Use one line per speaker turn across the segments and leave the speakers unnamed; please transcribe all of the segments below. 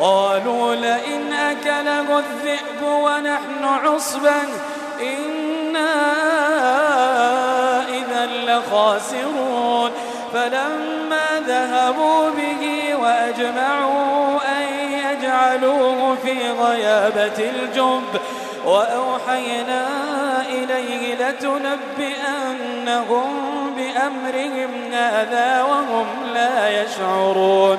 قالوا لئن أكله الذئب ونحن عصبا إنا إذا لخاسرون. فلما ذهبوا به وأجمعوا أن يجعلوه في غيابة الجب وأوحينا إليه لتنبئنهم بأمرهم هذا وهم لا يشعرون.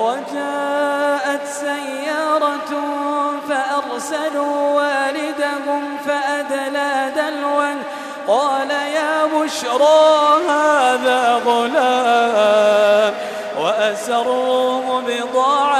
وجاءت سيارة فأرسلوا والدهم فأدلى دلوا. قال يا بشرى هذا غلام. وأسروه بضاعة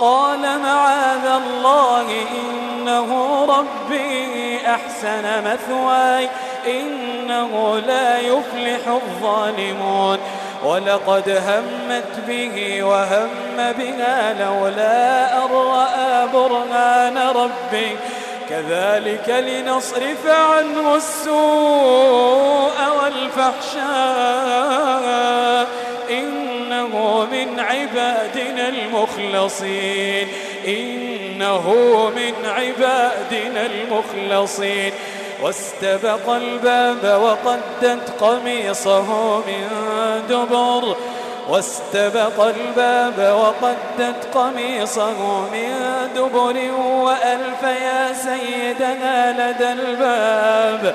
قال معاذ الله إنه ربي أحسن مثواي إنه لا يفلح الظالمون. ولقد همت به وهم بها لولا أن رأى برهان ربي. كذلك لنصرف عنه السوء والفحشاء. إنه من عبادنا المخلصين إنه من عبادنا المخلصين واستبق الباب وقدت قميصه من دبر واستبق الباب وقدت قميصه من دبر وألف يا سيدنا لدى الباب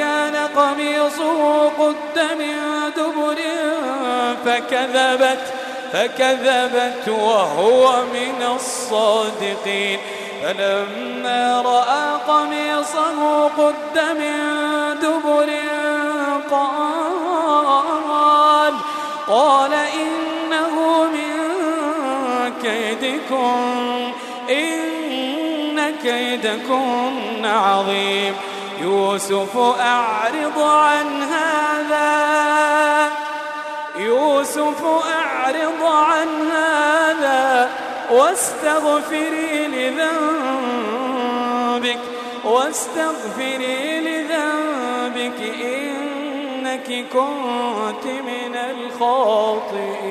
كان قميصه قد من دبر فكذبت فكذبت وهو من الصادقين. فلما رأى قميصه قد من دبر قال قال إنه من كيدكم إن كيدكن عظيم. يوسف أعرض عن هذا. يوسف أعرض عن هذا. واستغفري لذنبك واستغفري لذنبك. إنك كنت من الخاطئين.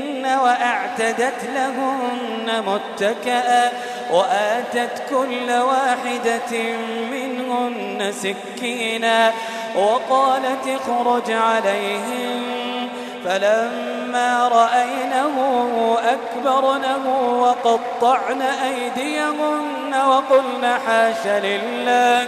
وأعتدت لهن متكأ وآتت كل واحدة منهن سكينا وقالت اخرج عليهم فلما رأينه أكبرنه وقطعن أيديهن وقلن حاش لله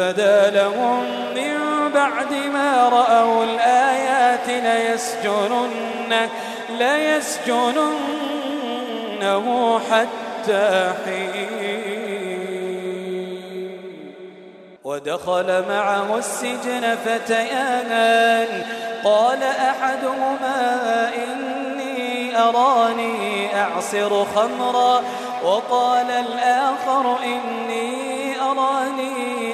ثم بدا لهم من بعد ما رأوا الآيات ليسجنن ليسجنن إنه حتى حين. ودخل معه السجن فتيانان. قال أحدهما إني أراني أعصر خمرا. وقال الآخر إني أراني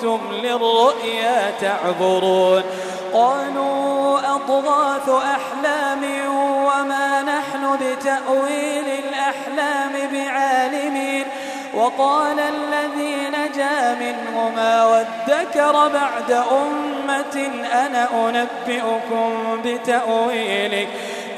كنتم للرؤيا تعبرون قالوا أضغاث أحلام وما نحن بتأويل الأحلام بعالمين. وقال الذي نجا منهما وادكر بعد أمة أنا أنبئكم بتأويله.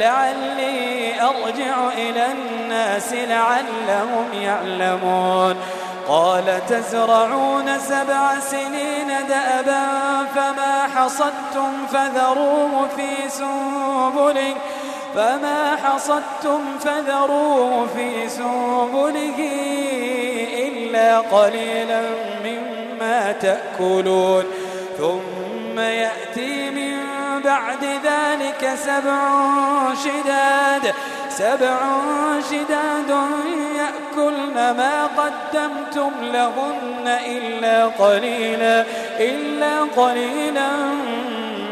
لعلي أرجع إلى الناس لعلهم يعلمون. قال تزرعون سبع سنين دأبا فما حصدتم فذروه في سنبله. فما حصدتم فذروه في سنبله إلا قليلا مما تأكلون. ثم يأتي من بعد ذلك سبع شداد سبع شداد يأكلن ما قدمتم لهن إلا قليلا إلا قليلا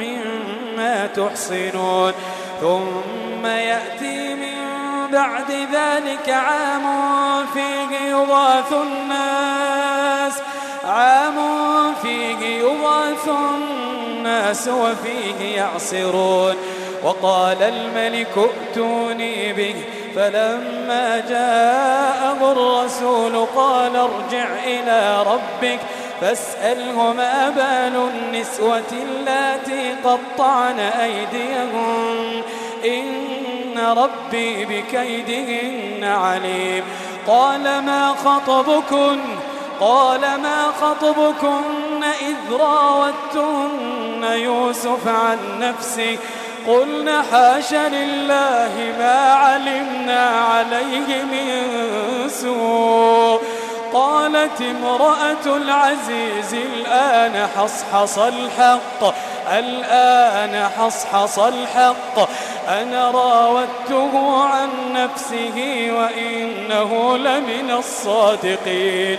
مما تحصنون. ثم يأتي من بعد ذلك عام فيه يغاث الناس عام فيه يغاث الناس. وفيه يعصرون. وقال الملك ائتوني به. فلما جاءه الرسول قال ارجع إلى ربك. فاسأله ما بال النسوة اللاتي قطعن أيديهم. إن ربي بكيدهن عليم. قال ما خطبكن؟ قال ما خطبكن إذ راوتن يوسف عن نفسه قلنا حاش لله ما علمنا عليه من سوء قالت امرأة العزيز الآن حصحص الحق الآن حصحص الحق أنا راودته عن نفسه وإنه لمن الصادقين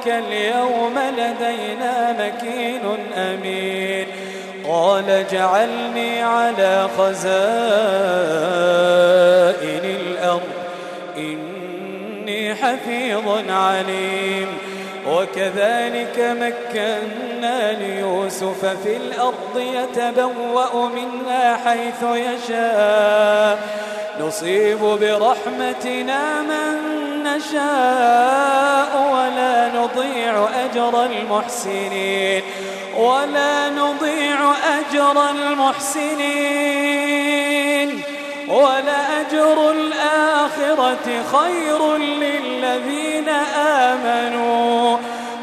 إنك اليوم لدينا مكين أمين. قال جعلني على خزائن الأرض إني حفيظ عليم. وكذلك مكنا ليوسف في الأرض يتبوأ منها حيث يشاء. نصيب برحمتنا من نشاء ولا نضيع أجر المحسنين. ولا نضيع أجر المحسنين. ولأجر الآخرة خير للذين آمنوا.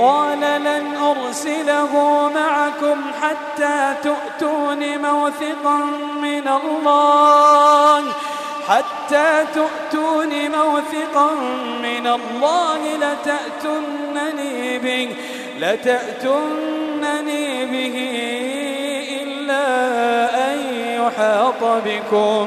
قال لن أرسله معكم حتى تؤتون موثقا من الله. حتى تؤتون موثقا من الله لتأتنني به لتأتنني به إلا أن يحاط بكم.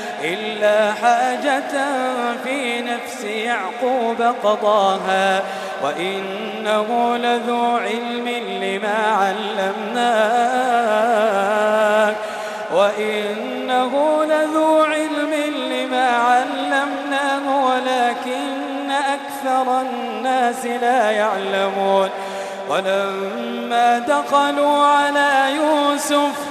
إلا حاجة في نفس يعقوب قضاها وإنه لذو علم لما علمناه وإنه لذو علم لما علمناه ولكن أكثر الناس لا يعلمون ولما دخلوا على يوسف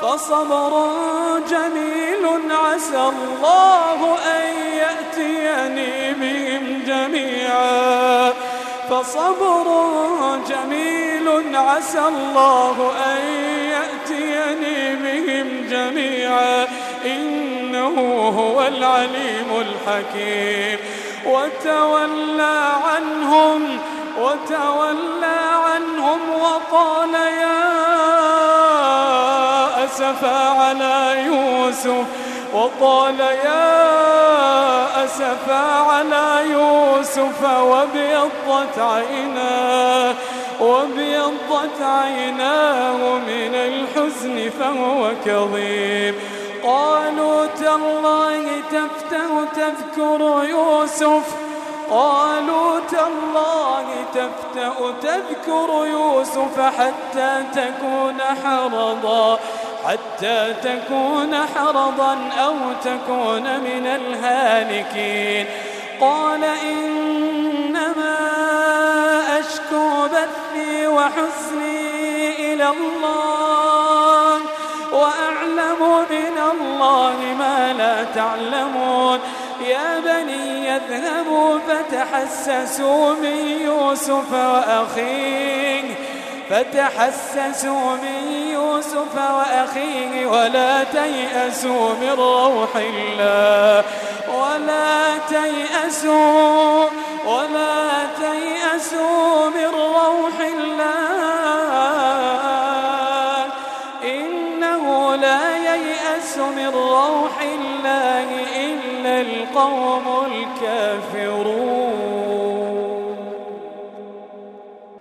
فصبر جميل عسى الله أن يأتيني بهم جميعا. فصبر جميل عسى الله أن يأتيني بهم جميعا. إنه هو العليم الحكيم. وتولى عنهم وتولى عنهم وقال يا أسفا على يوسف وقال يا أسفا على يوسف وابيضت عيناه وابيضت عيناه من الحزن فهو كظيم. قالوا تالله تفتأ تذكر يوسف قالوا تالله تفتأ تذكر يوسف حتى تكون حرضا. حتى تكون حرضا أو تكون من الهالكين. قال إنما أشكو بثي وحزني إلى الله وأعلم الله ما لا تعلمون. يا بني اذهبوا فتحسسوا من يوسف وأخيه. فتحسسوا من يوسف وأخيه ولا تيأسوا من روح الله ولا تيأسوا ولا تيأسوا من روح الله إنه لا ييأس من روح الله إلا القوم الكافرون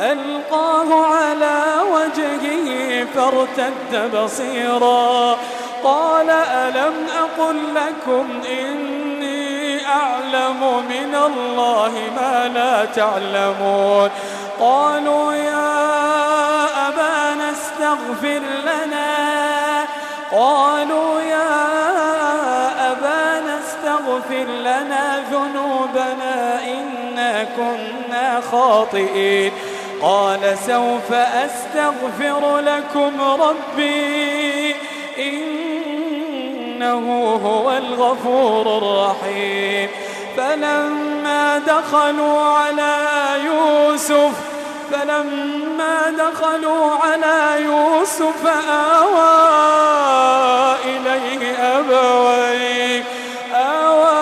ألقاه على وجهه فارتد بصيرا. قال ألم أقل لكم إني أعلم من الله ما لا تعلمون. قالوا يا أبانا استغفر لنا. قالوا يا أبانا استغفر لنا ذنوبنا إنا كنا خاطئين. قال سوف أستغفر لكم ربي إنه هو الغفور الرحيم. فلما دخلوا على يوسف فلما دخلوا على يوسف آوى إليه أبويه آوى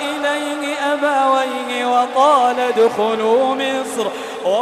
إليه أبويه وقال ادخلوا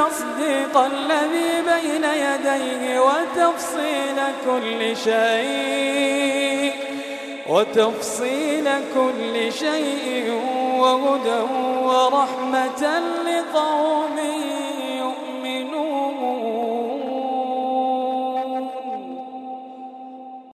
تصديق الذي بين يديه وتفصيل كل شيء وتفصيل كل شيء وهدى ورحمة لقوم